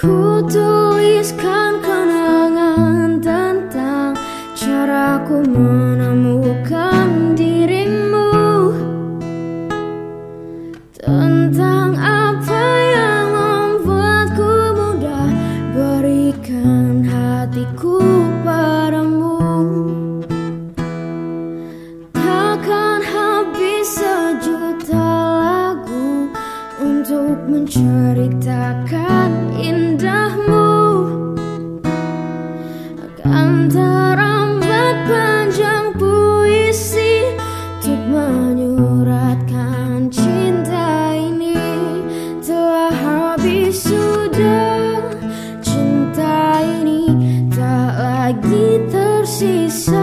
kudu is coming. Sudah Cinta ini tak lagi tersisa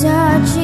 such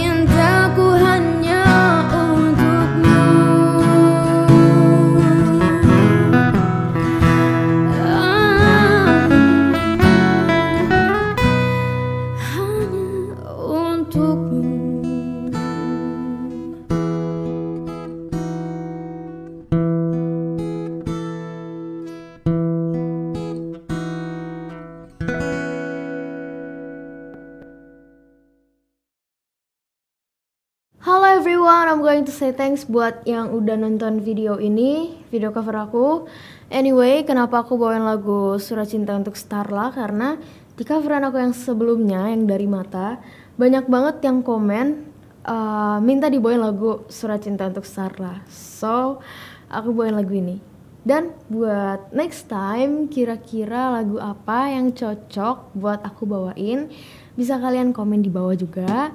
everyone, I'm going to say thanks buat yang udah nonton video ini, video cover aku. Anyway, kenapa aku bawain lagu Surat Cinta untuk Starla? Karena di coveran aku yang sebelumnya, yang dari mata, banyak banget yang komen uh, minta dibawain lagu Surat Cinta untuk Starla. So, aku bawain lagu ini. Dan buat next time, kira-kira lagu apa yang cocok buat aku bawain, bisa kalian komen di bawah juga.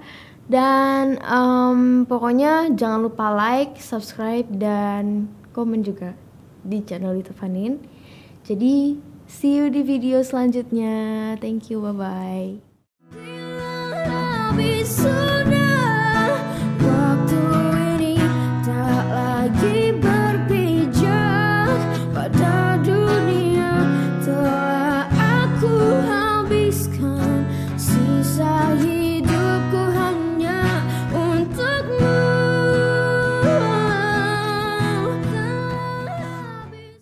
Dan em, pokoknya jangan lupa like, subscribe, dan komen juga di channel YouTube Fanin. Jadi see you di video selanjutnya. Thank you, bye bye.